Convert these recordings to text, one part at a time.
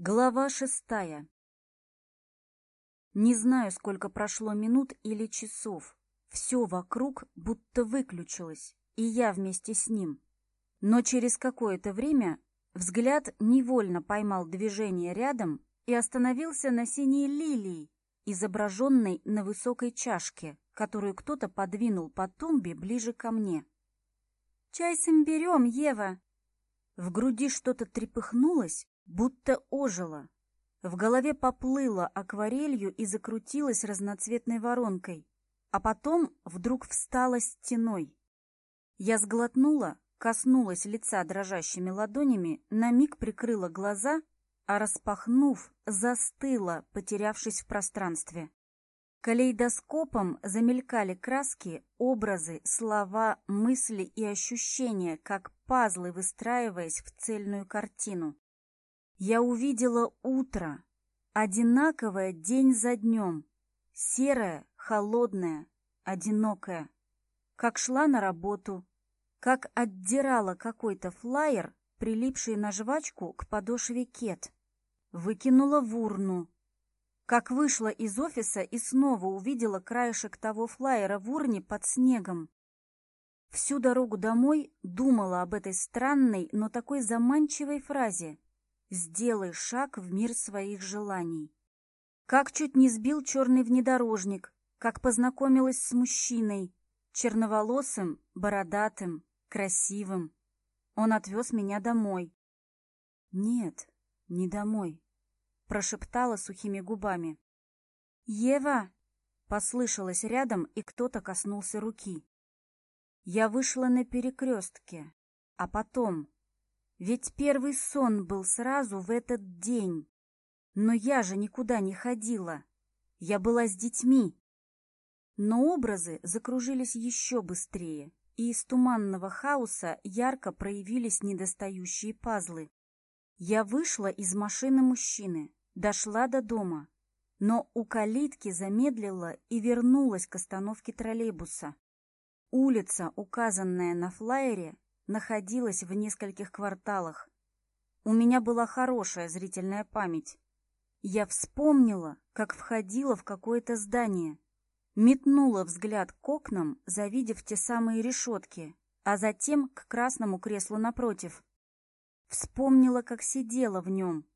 Глава шестая. Не знаю, сколько прошло минут или часов. Все вокруг будто выключилось, и я вместе с ним. Но через какое-то время взгляд невольно поймал движение рядом и остановился на синей лилии, изображенной на высокой чашке, которую кто-то подвинул по тумбе ближе ко мне. «Чай с имбирем, Ева!» В груди что-то трепыхнулось, будто ожило. В голове поплыло акварелью и закрутилось разноцветной воронкой, а потом вдруг встала стеной. Я сглотнула, коснулась лица дрожащими ладонями, на миг прикрыла глаза, а распахнув, застыла, потерявшись в пространстве. Калейдоскопом замелькали краски, образы, слова, мысли и ощущения, как пазлы, выстраиваясь в цельную картину я увидела утро, одинаковое день за днем, серое, холодное, одинокое. Как шла на работу, как отдирала какой-то флаер, прилипший на жвачку к подошве кет. Выкинула в урну. Как вышла из офиса и снова увидела краешек того флаера в урне под снегом. Всю дорогу домой думала об этой странной, но такой заманчивой фразе сделай шаг в мир своих желаний. Как чуть не сбил черный внедорожник, как познакомилась с мужчиной, черноволосым, бородатым, красивым. Он отвез меня домой. «Нет, не домой», — прошептала сухими губами. «Ева!» — послышалось рядом, и кто-то коснулся руки. Я вышла на перекрестке, а потом ведь первый сон был сразу в этот день. Но я же никуда не ходила. Я была с детьми. Но образы закружились еще быстрее, и из туманного хаоса ярко проявились недостающие пазлы. Я вышла из машины мужчины, дошла до дома, но у калитки замедлила и вернулась к остановке троллейбуса. Улица, указанная на флайере, находилась в нескольких кварталах. У меня была хорошая зрительная память. Я вспомнила, как входила в какое-то здание, метнула взгляд к окнам, завидев те самые решетки, а затем к красному креслу напротив. Вспомнила, как сидела в нем.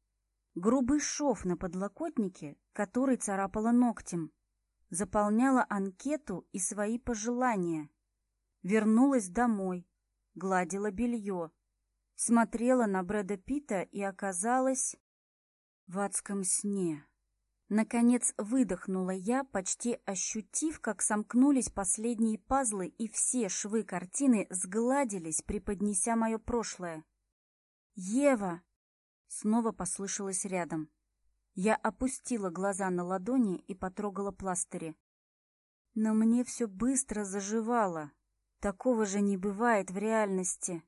Грубый шов на подлокотнике, который царапала ногтем. Заполняла анкету и свои пожелания. Вернулась домой, гладила белье, смотрела на Брэда Питта и оказалась в адском сне. Наконец выдохнула я, почти ощутив, как сомкнулись последние пазлы и все швы картины сгладились, преподнеся мое прошлое. «Ева!» — снова послышалась рядом. Я опустила глаза на ладони и потрогала пластыри. Но мне все быстро заживало. Такого же не бывает в реальности.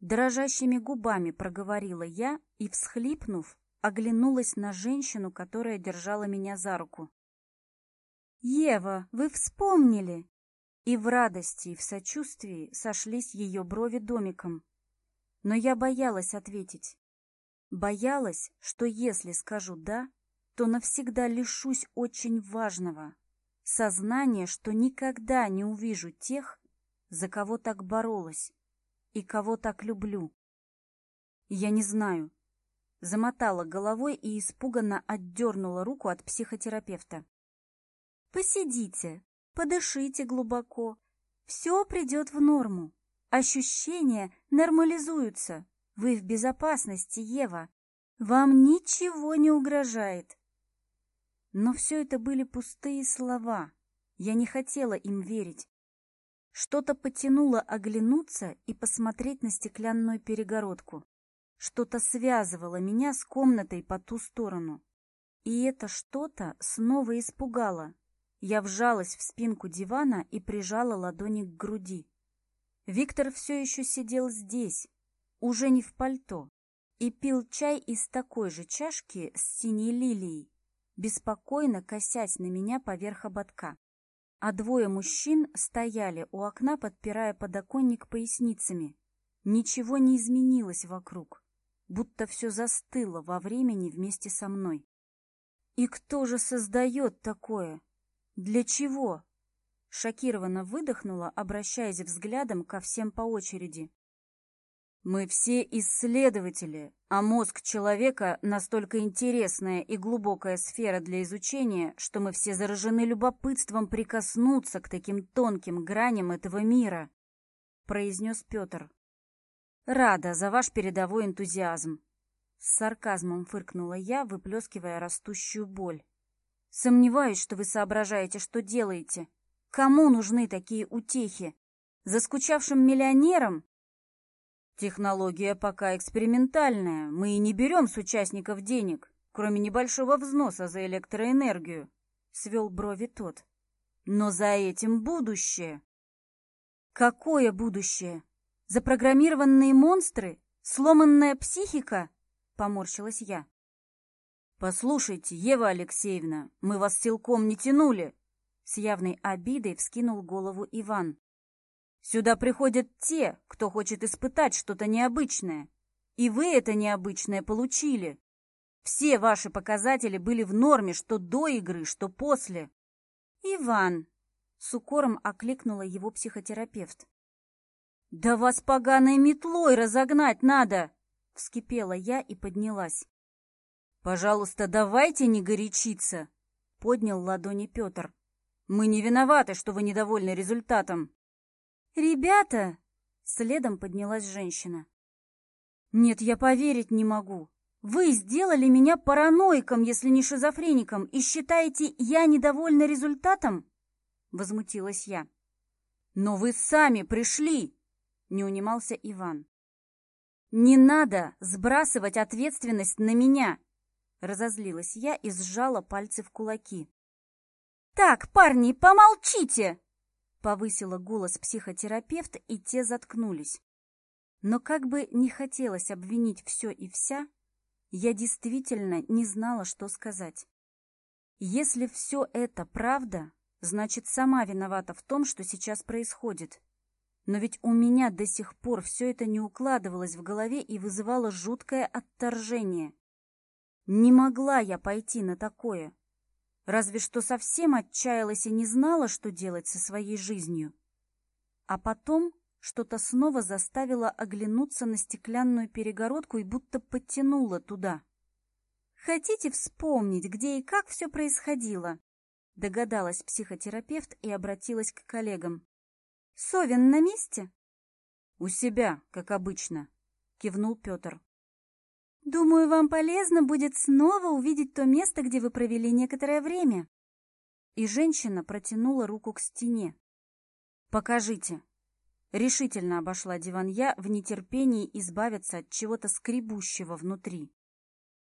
Дрожащими губами проговорила я и, всхлипнув, оглянулась на женщину, которая держала меня за руку. «Ева, вы вспомнили!» И в радости, и в сочувствии сошлись ее брови домиком. Но я боялась ответить. Боялась, что если скажу «да», то навсегда лишусь очень важного — сознания, что никогда не увижу тех, за кого так боролась и кого так люблю. Я не знаю. Замотала головой и испуганно отдернула руку от психотерапевта. Посидите, подышите глубоко. Все придет в норму. Ощущения нормализуются. Вы в безопасности, Ева. Вам ничего не угрожает. Но все это были пустые слова. Я не хотела им верить. Что-то потянуло оглянуться и посмотреть на стеклянную перегородку. Что-то связывало меня с комнатой по ту сторону. И это что-то снова испугало. Я вжалась в спинку дивана и прижала ладони к груди. Виктор все еще сидел здесь, уже не в пальто, и пил чай из такой же чашки с синей лилией, беспокойно косясь на меня поверх ободка а двое мужчин стояли у окна, подпирая подоконник поясницами. Ничего не изменилось вокруг, будто все застыло во времени вместе со мной. «И кто же создает такое? Для чего?» Шокированно выдохнула, обращаясь взглядом ко всем по очереди. Мы все исследователи, а мозг человека настолько интересная и глубокая сфера для изучения, что мы все заражены любопытством прикоснуться к таким тонким граням этого мира, произнес Петр. Рада за ваш передовой энтузиазм. С сарказмом фыркнула я, выплескивая растущую боль. Сомневаюсь, что вы соображаете, что делаете. Кому нужны такие утехи? Заскучавшим миллионерам Технология пока экспериментальная, мы и не берем с участников денег, кроме небольшого взноса за электроэнергию», — свел брови тот. «Но за этим будущее». «Какое будущее? Запрограммированные монстры? Сломанная психика?» — поморщилась я. «Послушайте, Ева Алексеевна, мы вас силком не тянули!» С явной обидой вскинул голову Иван. Сюда приходят те, кто хочет испытать что-то необычное. И вы это необычное получили. Все ваши показатели были в норме, что до игры, что после. «Иван!» — с укором окликнула его психотерапевт. «Да вас поганой метлой разогнать надо!» — вскипела я и поднялась. «Пожалуйста, давайте не горячиться!» — поднял ладони Петр. «Мы не виноваты, что вы недовольны результатом. «Ребята!» — следом поднялась женщина. «Нет, я поверить не могу. Вы сделали меня параноиком, если не шизофреником, и считаете, я недовольна результатом?» — возмутилась я. «Но вы сами пришли!» — не унимался Иван. «Не надо сбрасывать ответственность на меня!» — разозлилась я и сжала пальцы в кулаки. «Так, парни, помолчите!» Повысила голос психотерапевт, и те заткнулись. Но как бы не хотелось обвинить все и вся, я действительно не знала, что сказать. Если все это правда, значит, сама виновата в том, что сейчас происходит. Но ведь у меня до сих пор все это не укладывалось в голове и вызывало жуткое отторжение. Не могла я пойти на такое разве что совсем отчаялась и не знала, что делать со своей жизнью. А потом что-то снова заставило оглянуться на стеклянную перегородку и будто подтянуло туда. «Хотите вспомнить, где и как все происходило?» Догадалась психотерапевт и обратилась к коллегам. «Совин на месте?» «У себя, как обычно», — кивнул Петр. Думаю, вам полезно будет снова увидеть то место, где вы провели некоторое время. И женщина протянула руку к стене. Покажите. Решительно обошла диван я в нетерпении избавиться от чего-то скребущего внутри.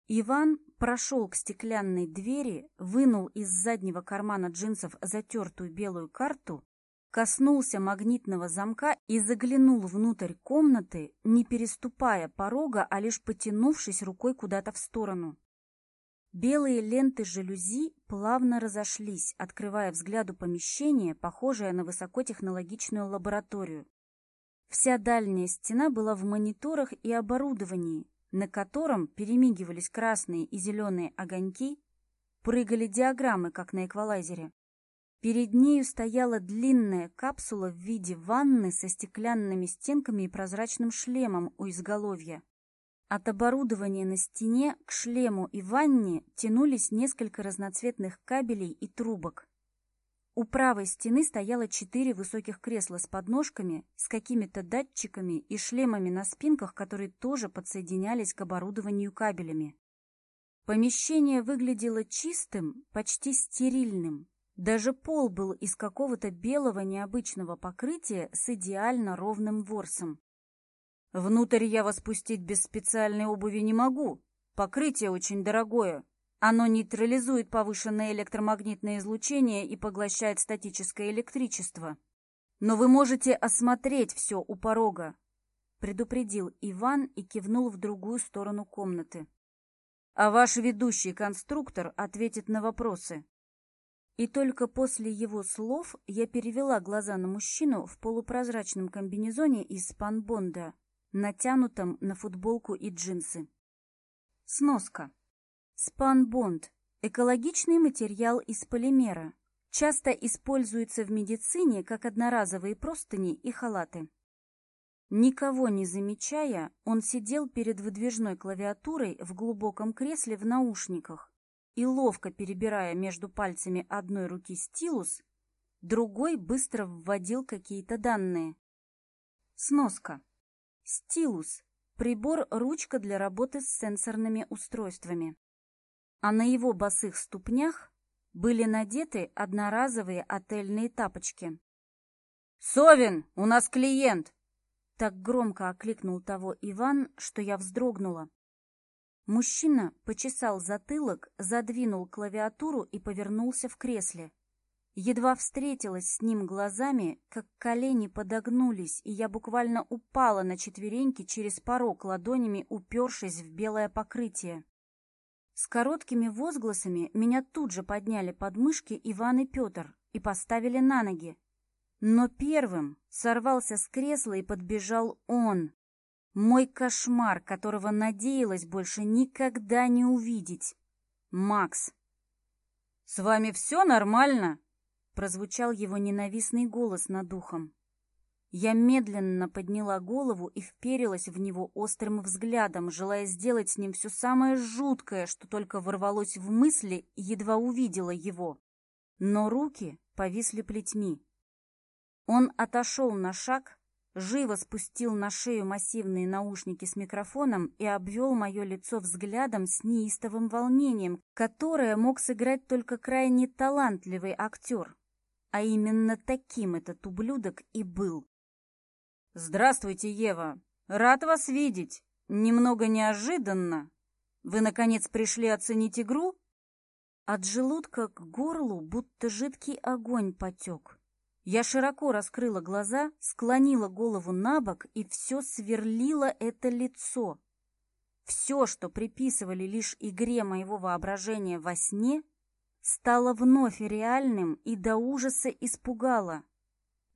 Иван прошел к стеклянной двери, вынул из заднего кармана джинсов затертую белую карту коснулся магнитного замка и заглянул внутрь комнаты, не переступая порога, а лишь потянувшись рукой куда-то в сторону. Белые ленты жалюзи плавно разошлись, открывая взгляду помещение, похожее на высокотехнологичную лабораторию. Вся дальняя стена была в мониторах и оборудовании, на котором перемигивались красные и зеленые огоньки, прыгали диаграммы, как на эквалайзере. Перед нею стояла длинная капсула в виде ванны со стеклянными стенками и прозрачным шлемом у изголовья. От оборудования на стене к шлему и ванне тянулись несколько разноцветных кабелей и трубок. У правой стены стояло четыре высоких кресла с подножками, с какими-то датчиками и шлемами на спинках, которые тоже подсоединялись к оборудованию кабелями. Помещение выглядело чистым, почти стерильным. Даже пол был из какого-то белого необычного покрытия с идеально ровным ворсом. «Внутрь я вас пустить без специальной обуви не могу. Покрытие очень дорогое. Оно нейтрализует повышенное электромагнитное излучение и поглощает статическое электричество. Но вы можете осмотреть все у порога», — предупредил Иван и кивнул в другую сторону комнаты. «А ваш ведущий конструктор ответит на вопросы». И только после его слов я перевела глаза на мужчину в полупрозрачном комбинезоне из панбонда, натянутом на футболку и джинсы. Сноска. Спанбонд – экологичный материал из полимера. Часто используется в медицине как одноразовые простыни и халаты. Никого не замечая, он сидел перед выдвижной клавиатурой в глубоком кресле в наушниках и, ловко перебирая между пальцами одной руки стилус, другой быстро вводил какие-то данные. Сноска. Стилус – прибор-ручка для работы с сенсорными устройствами. А на его босых ступнях были надеты одноразовые отельные тапочки. «Совин, у нас клиент!» Так громко окликнул того Иван, что я вздрогнула, Мужчина почесал затылок, задвинул клавиатуру и повернулся в кресле. Едва встретилась с ним глазами, как колени подогнулись, и я буквально упала на четвереньки через порог, ладонями упершись в белое покрытие. С короткими возгласами меня тут же подняли подмышки Иван и Петр и поставили на ноги. Но первым сорвался с кресла и подбежал он, мой кошмар, которого надеялась больше никогда не увидеть. Макс. «С вами все нормально?» Прозвучал его ненавистный голос над ухом. Я медленно подняла голову и вперилась в него острым взглядом, желая сделать с ним все самое жуткое, что только ворвалось в мысли и едва увидела его. Но руки повисли плетьми. Он отошел на шаг, Живо спустил на шею массивные наушники с микрофоном и обвел мое лицо взглядом с неистовым волнением, которое мог сыграть только крайне талантливый актер. А именно таким этот ублюдок и был. «Здравствуйте, Ева! Рад вас видеть! Немного неожиданно! Вы, наконец, пришли оценить игру?» От желудка к горлу будто жидкий огонь потек. Я широко раскрыла глаза, склонила голову на бок и все сверлило это лицо. Все, что приписывали лишь игре моего воображения во сне, стало вновь реальным и до ужаса испугало.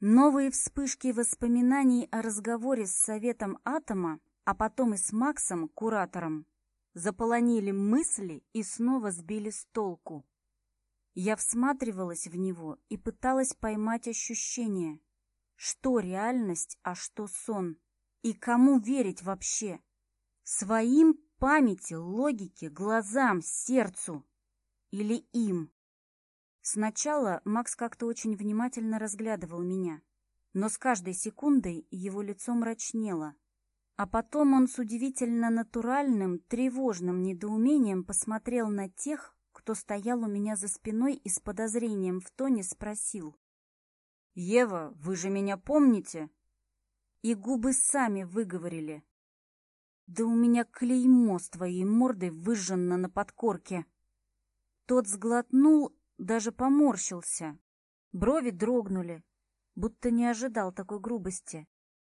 Новые вспышки воспоминаний о разговоре с Советом Атома, а потом и с Максом, куратором, заполонили мысли и снова сбили с толку. Я всматривалась в него и пыталась поймать ощущение, что реальность, а что сон, и кому верить вообще. Своим памяти, логике, глазам, сердцу или им. Сначала Макс как-то очень внимательно разглядывал меня, но с каждой секундой его лицо мрачнело. А потом он с удивительно натуральным, тревожным недоумением посмотрел на тех, кто стоял у меня за спиной и с подозрением в тоне спросил. «Ева, вы же меня помните?» И губы сами выговорили. «Да у меня клеймо с твоей мордой выжжено на подкорке». Тот сглотнул, даже поморщился. Брови дрогнули, будто не ожидал такой грубости.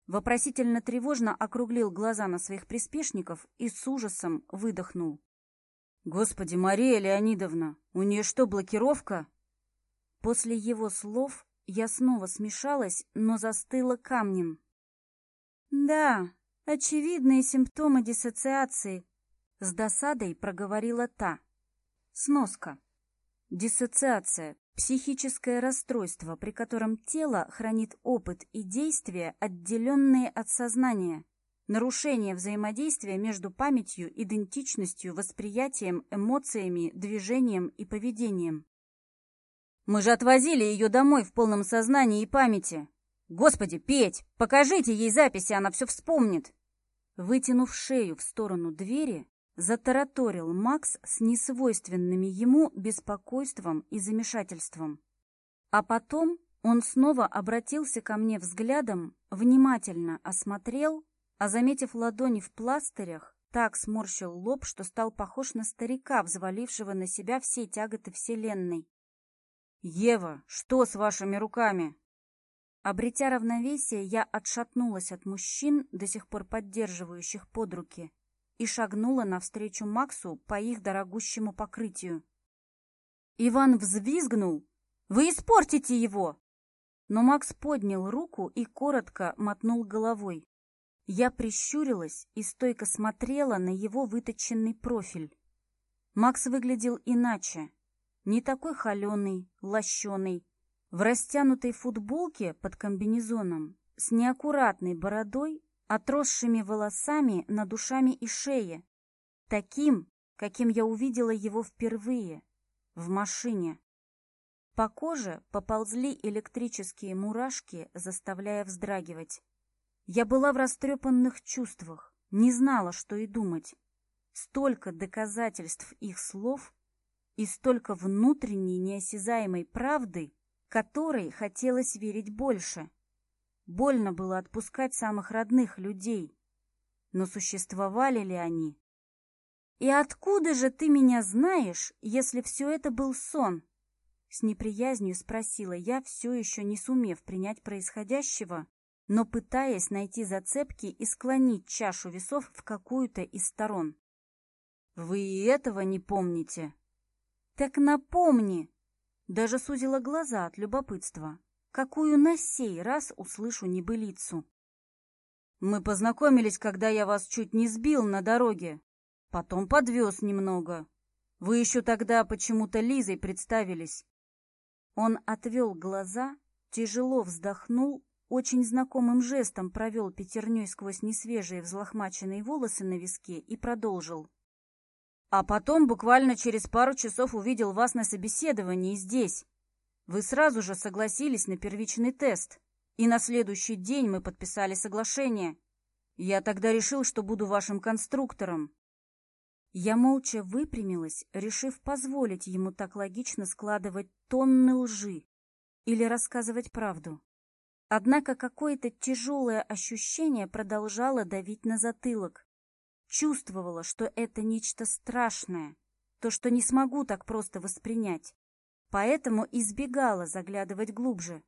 Вопросительно-тревожно округлил глаза на своих приспешников и с ужасом выдохнул. «Господи, Мария Леонидовна, у нее что, блокировка?» После его слов я снова смешалась, но застыла камнем. «Да, очевидные симптомы диссоциации», — с досадой проговорила та. Сноска. Диссоциация – психическое расстройство, при котором тело хранит опыт и действия, отделенные от сознания. Нарушение взаимодействия между памятью, идентичностью, восприятием, эмоциями, движением и поведением. «Мы же отвозили ее домой в полном сознании и памяти!» «Господи, Петь, покажите ей записи, она все вспомнит!» Вытянув шею в сторону двери, затараторил Макс с несвойственными ему беспокойством и замешательством. А потом он снова обратился ко мне взглядом, внимательно осмотрел, а заметив ладони в пластырях, так сморщил лоб, что стал похож на старика, взвалившего на себя все тяготы вселенной. «Ева, что с вашими руками?» Обретя равновесие, я отшатнулась от мужчин, до сих пор поддерживающих под руки, и шагнула навстречу Максу по их дорогущему покрытию. Иван взвизгнул. «Вы испортите его!» Но Макс поднял руку и коротко мотнул головой. Я прищурилась и стойко смотрела на его выточенный профиль. Макс выглядел иначе. Не такой холеный, лощеный. В растянутой футболке под комбинезоном, с неаккуратной бородой, отросшими волосами над душами и шее. Таким, каким я увидела его впервые. В машине. По коже поползли электрические мурашки, заставляя вздрагивать. Я была в растрепанных чувствах, не знала, что и думать. Столько доказательств их слов и столько внутренней неосязаемой правды, которой хотелось верить больше. Больно было отпускать самых родных людей. Но существовали ли они? «И откуда же ты меня знаешь, если все это был сон?» С неприязнью спросила я, все еще не сумев принять происходящего но пытаясь найти зацепки и склонить чашу весов в какую-то из сторон. «Вы и этого не помните?» «Так напомни!» Даже сузила глаза от любопытства. Какую на сей раз услышу небылицу? «Мы познакомились, когда я вас чуть не сбил на дороге. Потом подвез немного. Вы еще тогда почему-то Лизой представились». Он отвел глаза, тяжело вздохнул очень знакомым жестом провел пятерней сквозь несвежие взлохмаченные волосы на виске и продолжил. «А потом буквально через пару часов увидел вас на собеседовании здесь. Вы сразу же согласились на первичный тест, и на следующий день мы подписали соглашение. Я тогда решил, что буду вашим конструктором». Я молча выпрямилась, решив позволить ему так логично складывать тонны лжи или рассказывать правду. Однако какое-то тяжелое ощущение продолжало давить на затылок. Чувствовала, что это нечто страшное, то, что не смогу так просто воспринять. Поэтому избегала заглядывать глубже.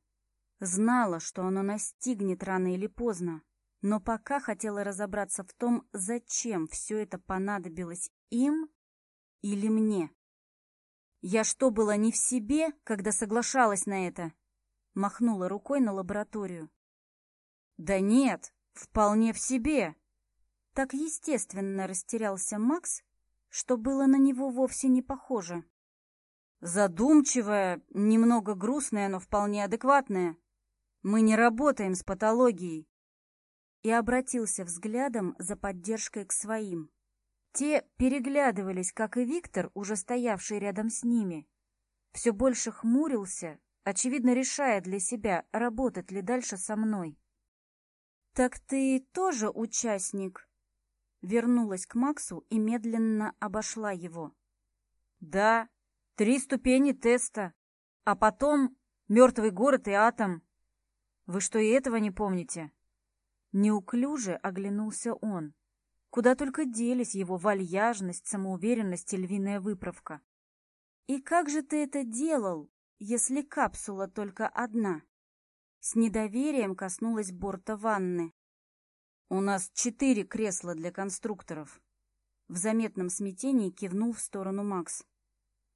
Знала, что оно настигнет рано или поздно, но пока хотела разобраться в том, зачем все это понадобилось им или мне. Я что, была не в себе, когда соглашалась на это? махнула рукой на лабораторию. «Да нет, вполне в себе!» Так естественно растерялся Макс, что было на него вовсе не похоже. «Задумчивая, немного грустная, но вполне адекватная. Мы не работаем с патологией!» И обратился взглядом за поддержкой к своим. Те переглядывались, как и Виктор, уже стоявший рядом с ними. Все больше хмурился, очевидно, решая для себя, работать ли дальше со мной. «Так ты тоже участник?» Вернулась к Максу и медленно обошла его. «Да, три ступени теста, а потом мертвый город и атом. Вы что, и этого не помните?» Неуклюже оглянулся он. Куда только делись его вальяжность, самоуверенность и львиная выправка. «И как же ты это делал?» если капсула только одна? С недоверием коснулась борта ванны. «У нас четыре кресла для конструкторов», — в заметном смятении кивнул в сторону Макс.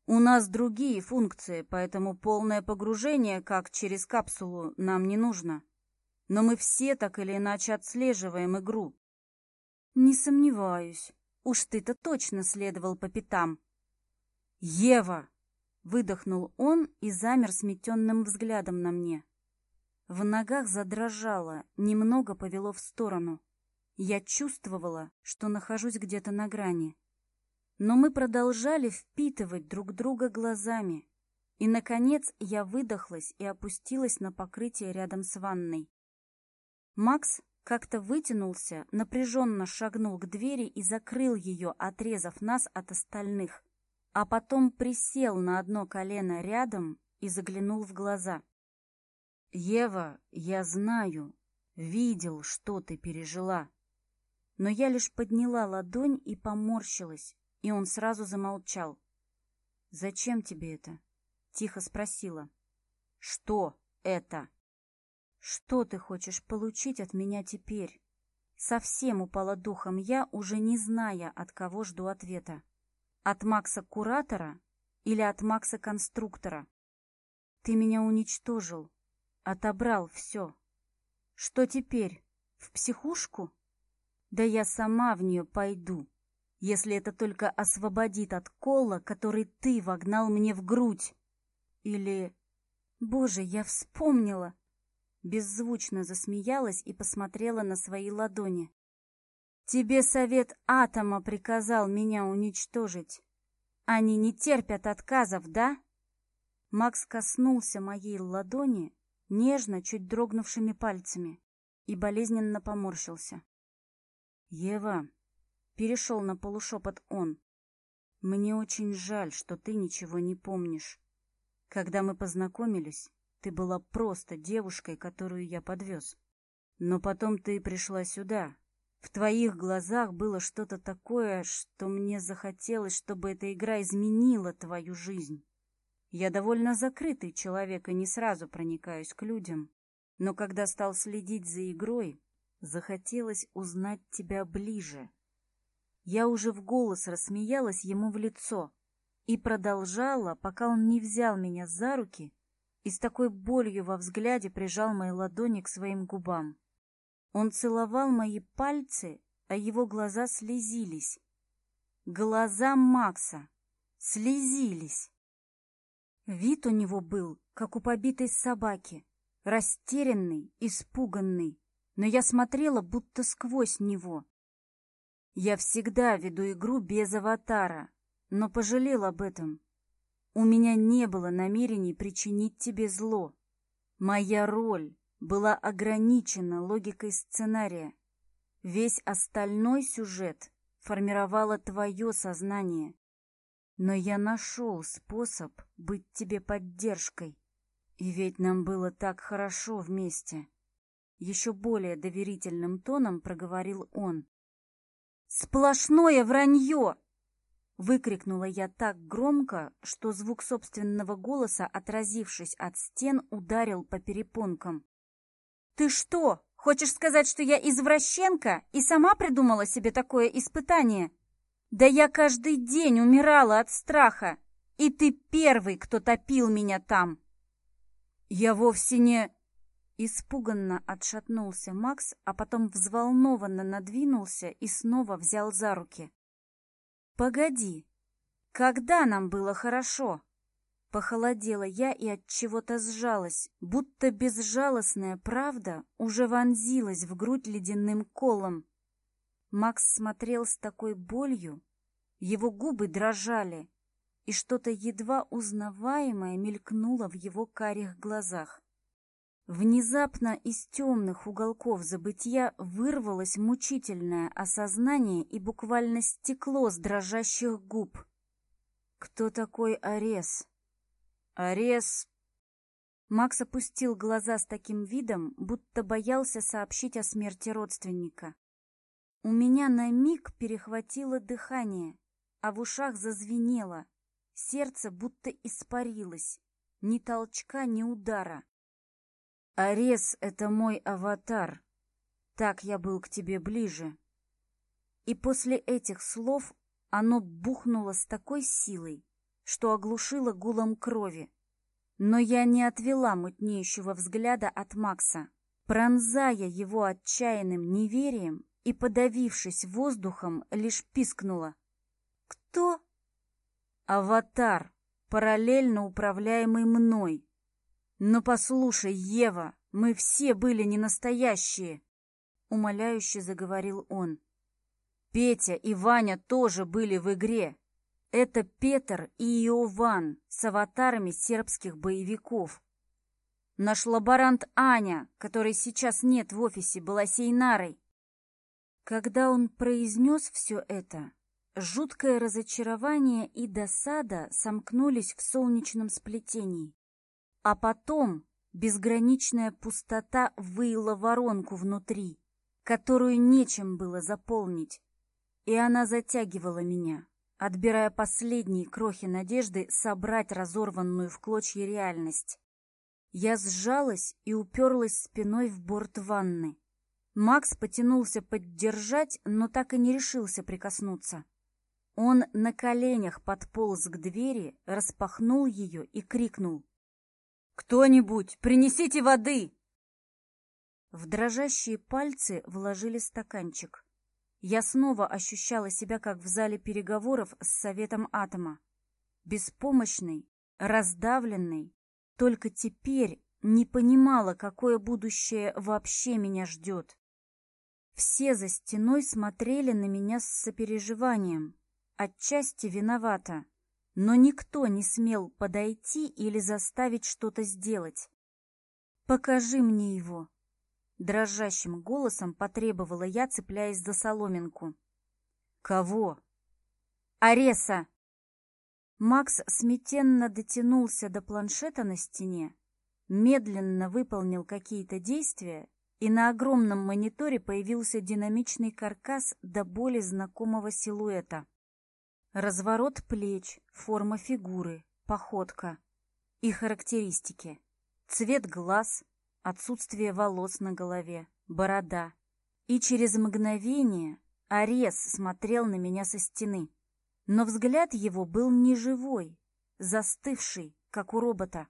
«У нас другие функции, поэтому полное погружение, как через капсулу, нам не нужно. Но мы все так или иначе отслеживаем игру». «Не сомневаюсь. Уж ты-то точно следовал по пятам». «Ева!» Выдохнул он и замер сметенным взглядом на мне. В ногах задрожало, немного повело в сторону. Я чувствовала, что нахожусь где-то на грани. Но мы продолжали впитывать друг друга глазами. И, наконец, я выдохлась и опустилась на покрытие рядом с ванной. Макс как-то вытянулся, напряженно шагнул к двери и закрыл ее, отрезав нас от остальных а потом присел на одно колено рядом и заглянул в глаза. «Ева, я знаю, видел, что ты пережила». Но я лишь подняла ладонь и поморщилась, и он сразу замолчал. «Зачем тебе это?» — тихо спросила. «Что это?» «Что ты хочешь получить от меня теперь?» Совсем упала духом я, уже не зная, от кого жду ответа. От Макса Куратора или от Макса Конструктора? Ты меня уничтожил, отобрал все. Что теперь, в психушку? Да я сама в нее пойду, если это только освободит от кола, который ты вогнал мне в грудь. Или... Боже, я вспомнила! Беззвучно засмеялась и посмотрела на свои ладони. Тебе совет атома приказал меня уничтожить. Они не терпят отказов, да? Макс коснулся моей ладони нежно, чуть дрогнувшими пальцами и болезненно поморщился. «Ева», — перешел на полушепот он, — «мне очень жаль, что ты ничего не помнишь. Когда мы познакомились, ты была просто девушкой, которую я подвез. Но потом ты пришла сюда, в твоих глазах было что-то такое, что мне захотелось, чтобы эта игра изменила твою жизнь. Я довольно закрытый человек и не сразу проникаюсь к людям. Но когда стал следить за игрой, захотелось узнать тебя ближе. Я уже в голос рассмеялась ему в лицо и продолжала, пока он не взял меня за руки и с такой болью во взгляде прижал мои ладони к своим губам. Он целовал мои пальцы, а его глаза слезились. Глаза Макса слезились. Вид у него был, как у побитой собаки, растерянный, испуганный, но я смотрела будто сквозь него. Я всегда веду игру без аватара, но пожалел об этом. У меня не было намерений причинить тебе зло. Моя роль была ограничена логикой сценария. Весь остальной сюжет формировало твое сознание. Но я нашел способ быть тебе поддержкой. И ведь нам было так хорошо вместе. Еще более доверительным тоном проговорил он. «Сплошное вранье!» Выкрикнула я так громко, что звук собственного голоса, отразившись от стен, ударил по перепонкам. «Ты что, хочешь сказать, что я извращенка и сама придумала себе такое испытание?» «Да я каждый день умирала от страха, и ты первый, кто топил меня там!» «Я вовсе не...» Испуганно отшатнулся Макс, а потом взволнованно надвинулся и снова взял за руки. «Погоди, когда нам было хорошо?» Похолодела я и от чего-то сжалась, будто безжалостная правда уже вонзилась в грудь ледяным колом. Макс смотрел с такой болью, его губы дрожали, и что-то едва узнаваемое мелькнуло в его карих глазах. Внезапно из темных уголков забытья вырвалось мучительное осознание и буквально стекло с дрожащих губ. «Кто такой Арес?» Арес. Макс опустил глаза с таким видом, будто боялся сообщить о смерти родственника. У меня на миг перехватило дыхание, а в ушах зазвенело. Сердце будто испарилось. Ни толчка, ни удара. «Арес — это мой аватар. Так я был к тебе ближе». И после этих слов оно бухнуло с такой силой, что оглушило гулом крови. Но я не отвела мутнеющего взгляда от Макса, пронзая его отчаянным неверием и, подавившись воздухом, лишь пискнула. «Кто?» «Аватар, параллельно управляемый мной. Но послушай, Ева, мы все были ненастоящие". Умоляюще заговорил он. «Петя и Ваня тоже были в игре, это Петр и Иован с аватарами сербских боевиков. Наш лаборант Аня, которой сейчас нет в офисе, была Сейнарой. Когда он произнес все это, жуткое разочарование и досада сомкнулись в солнечном сплетении. А потом безграничная пустота выила воронку внутри, которую нечем было заполнить, и она затягивала меня отбирая последние крохи надежды собрать разорванную в клочья реальность. Я сжалась и уперлась спиной в борт ванны. Макс потянулся поддержать, но так и не решился прикоснуться. Он на коленях подполз к двери, распахнул ее и крикнул. «Кто-нибудь, принесите воды!» В дрожащие пальцы вложили стаканчик. Я снова ощущала себя, как в зале переговоров с Советом Атома. беспомощной, раздавленной. только теперь не понимала, какое будущее вообще меня ждет. Все за стеной смотрели на меня с сопереживанием. Отчасти виновата, но никто не смел подойти или заставить что-то сделать. «Покажи мне его», Дрожащим голосом потребовала я, цепляясь за соломинку. «Кого?» «Ареса!» Макс сметенно дотянулся до планшета на стене, медленно выполнил какие-то действия, и на огромном мониторе появился динамичный каркас до боли знакомого силуэта. Разворот плеч, форма фигуры, походка и характеристики. Цвет глаз, отсутствие волос на голове, борода. И через мгновение Арес смотрел на меня со стены. Но взгляд его был неживой, застывший, как у робота.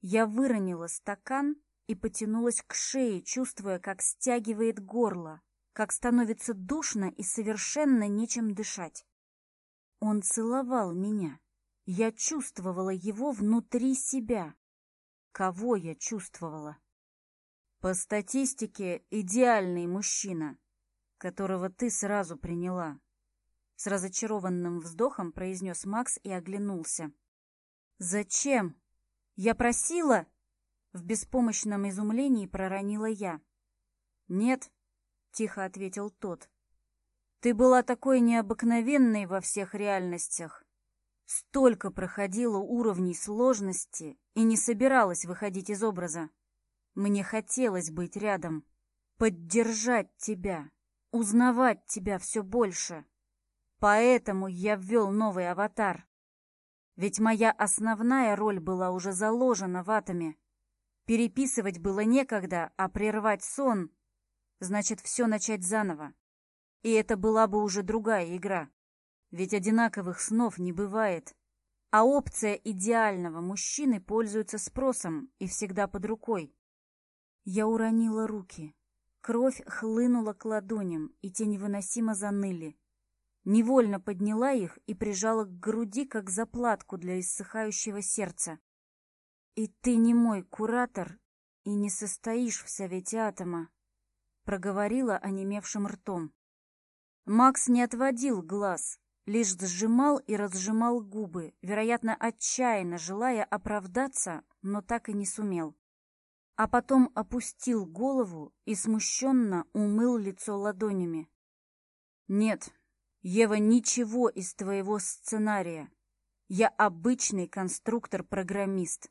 Я выронила стакан и потянулась к шее, чувствуя, как стягивает горло, как становится душно и совершенно нечем дышать. Он целовал меня. Я чувствовала его внутри себя кого я чувствовала. По статистике, идеальный мужчина, которого ты сразу приняла. С разочарованным вздохом произнес Макс и оглянулся. «Зачем? Я просила?» В беспомощном изумлении проронила я. «Нет», — тихо ответил тот. «Ты была такой необыкновенной во всех реальностях, Столько проходило уровней сложности и не собиралась выходить из образа. Мне хотелось быть рядом, поддержать тебя, узнавать тебя все больше. Поэтому я ввел новый аватар. Ведь моя основная роль была уже заложена в атоме. Переписывать было некогда, а прервать сон — значит все начать заново. И это была бы уже другая игра. Ведь одинаковых снов не бывает. А опция идеального мужчины пользуется спросом и всегда под рукой. Я уронила руки. Кровь хлынула к ладоням, и те невыносимо заныли. Невольно подняла их и прижала к груди, как заплатку для иссыхающего сердца. «И ты не мой куратор, и не состоишь в совете атома», — проговорила онемевшим ртом. Макс не отводил глаз, лишь сжимал и разжимал губы, вероятно, отчаянно желая оправдаться, но так и не сумел. А потом опустил голову и смущенно умыл лицо ладонями. «Нет, Ева, ничего из твоего сценария. Я обычный конструктор-программист.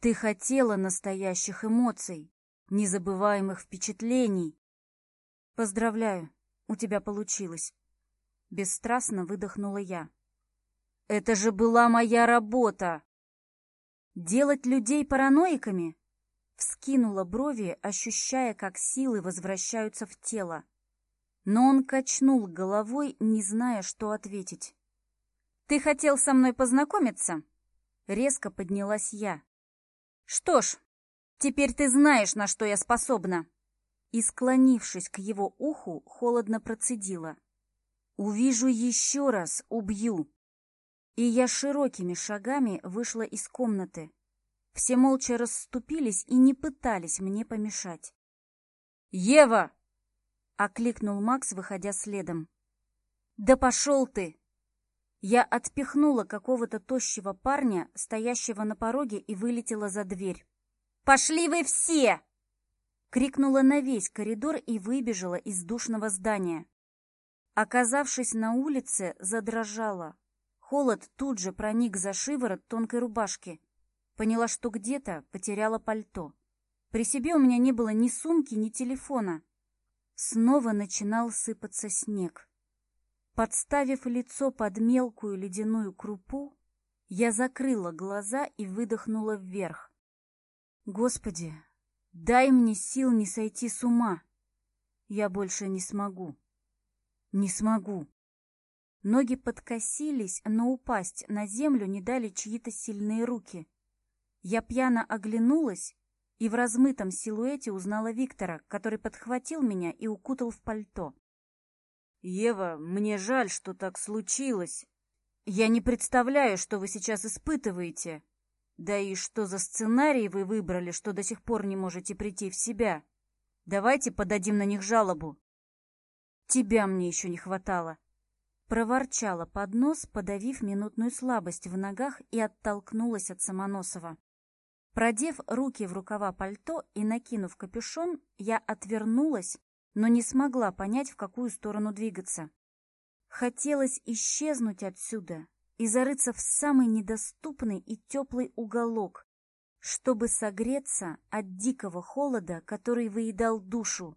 Ты хотела настоящих эмоций, незабываемых впечатлений. Поздравляю, у тебя получилось. Бесстрастно выдохнула я. «Это же была моя работа!» «Делать людей параноиками?» Вскинула брови, ощущая, как силы возвращаются в тело. Но он качнул головой, не зная, что ответить. «Ты хотел со мной познакомиться?» Резко поднялась я. «Что ж, теперь ты знаешь, на что я способна!» И, склонившись к его уху, холодно процедила. «Увижу еще раз, убью!» И я широкими шагами вышла из комнаты. Все молча расступились и не пытались мне помешать. «Ева!» — окликнул Макс, выходя следом. «Да пошел ты!» Я отпихнула какого-то тощего парня, стоящего на пороге, и вылетела за дверь. «Пошли вы все!» Крикнула на весь коридор и выбежала из душного здания. Оказавшись на улице, задрожала. Холод тут же проник за шиворот тонкой рубашки. Поняла, что где-то потеряла пальто. При себе у меня не было ни сумки, ни телефона. Снова начинал сыпаться снег. Подставив лицо под мелкую ледяную крупу, я закрыла глаза и выдохнула вверх. «Господи, дай мне сил не сойти с ума! Я больше не смогу!» «Не смогу». Ноги подкосились, но упасть на землю не дали чьи-то сильные руки. Я пьяно оглянулась и в размытом силуэте узнала Виктора, который подхватил меня и укутал в пальто. «Ева, мне жаль, что так случилось. Я не представляю, что вы сейчас испытываете. Да и что за сценарий вы выбрали, что до сих пор не можете прийти в себя. Давайте подадим на них жалобу» тебя мне еще не хватало!» Проворчала под нос, подавив минутную слабость в ногах и оттолкнулась от Самоносова. Продев руки в рукава пальто и накинув капюшон, я отвернулась, но не смогла понять, в какую сторону двигаться. Хотелось исчезнуть отсюда и зарыться в самый недоступный и теплый уголок, чтобы согреться от дикого холода, который выедал душу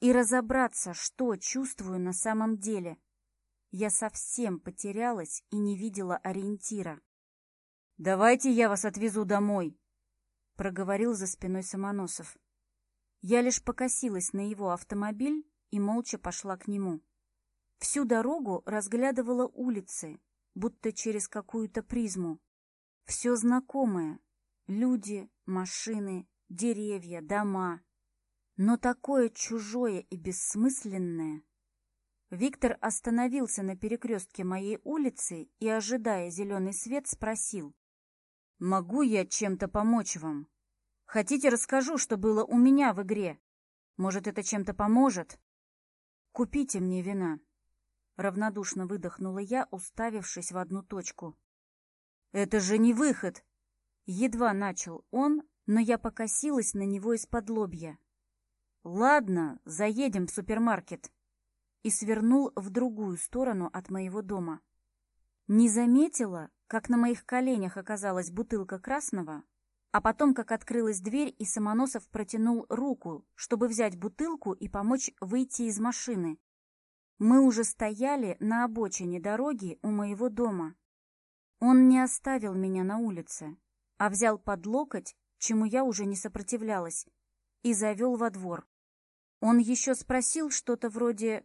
и разобраться, что чувствую на самом деле. Я совсем потерялась и не видела ориентира. «Давайте я вас отвезу домой», — проговорил за спиной Самоносов. Я лишь покосилась на его автомобиль и молча пошла к нему. Всю дорогу разглядывала улицы, будто через какую-то призму. Все знакомое — люди, машины, деревья, дома — но такое чужое и бессмысленное... Виктор остановился на перекрестке моей улицы и, ожидая зеленый свет, спросил. «Могу я чем-то помочь вам? Хотите, расскажу, что было у меня в игре? Может, это чем-то поможет?» «Купите мне вина», — равнодушно выдохнула я, уставившись в одну точку. «Это же не выход!» Едва начал он, но я покосилась на него из-под лобья. «Ладно, заедем в супермаркет» и свернул в другую сторону от моего дома. Не заметила, как на моих коленях оказалась бутылка красного, а потом, как открылась дверь, и Самоносов протянул руку, чтобы взять бутылку и помочь выйти из машины. Мы уже стояли на обочине дороги у моего дома. Он не оставил меня на улице, а взял под локоть, чему я уже не сопротивлялась, и завел во двор. Он еще спросил что-то вроде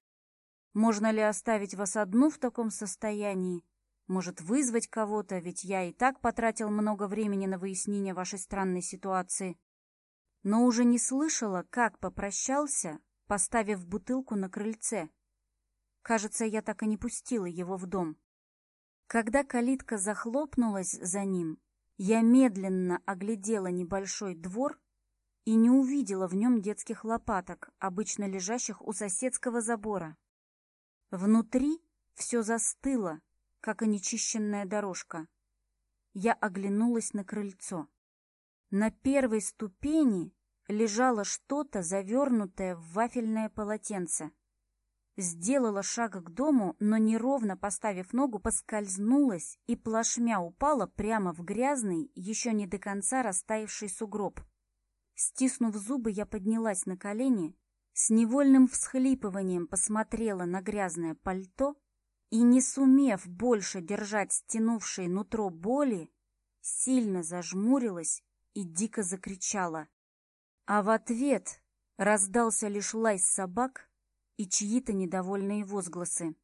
«Можно ли оставить вас одну в таком состоянии? Может, вызвать кого-то, ведь я и так потратил много времени на выяснение вашей странной ситуации». Но уже не слышала, как попрощался, поставив бутылку на крыльце. Кажется, я так и не пустила его в дом. Когда калитка захлопнулась за ним, я медленно оглядела небольшой двор и не увидела в нем детских лопаток, обычно лежащих у соседского забора. Внутри все застыло, как и нечищенная дорожка. Я оглянулась на крыльцо. На первой ступени лежало что-то, завернутое в вафельное полотенце. Сделала шаг к дому, но неровно поставив ногу, поскользнулась и плашмя упала прямо в грязный, еще не до конца растаявший сугроб. Стиснув зубы, я поднялась на колени, с невольным всхлипыванием посмотрела на грязное пальто и, не сумев больше держать стянувшее нутро боли, сильно зажмурилась и дико закричала. А в ответ раздался лишь лай собак и чьи-то недовольные возгласы.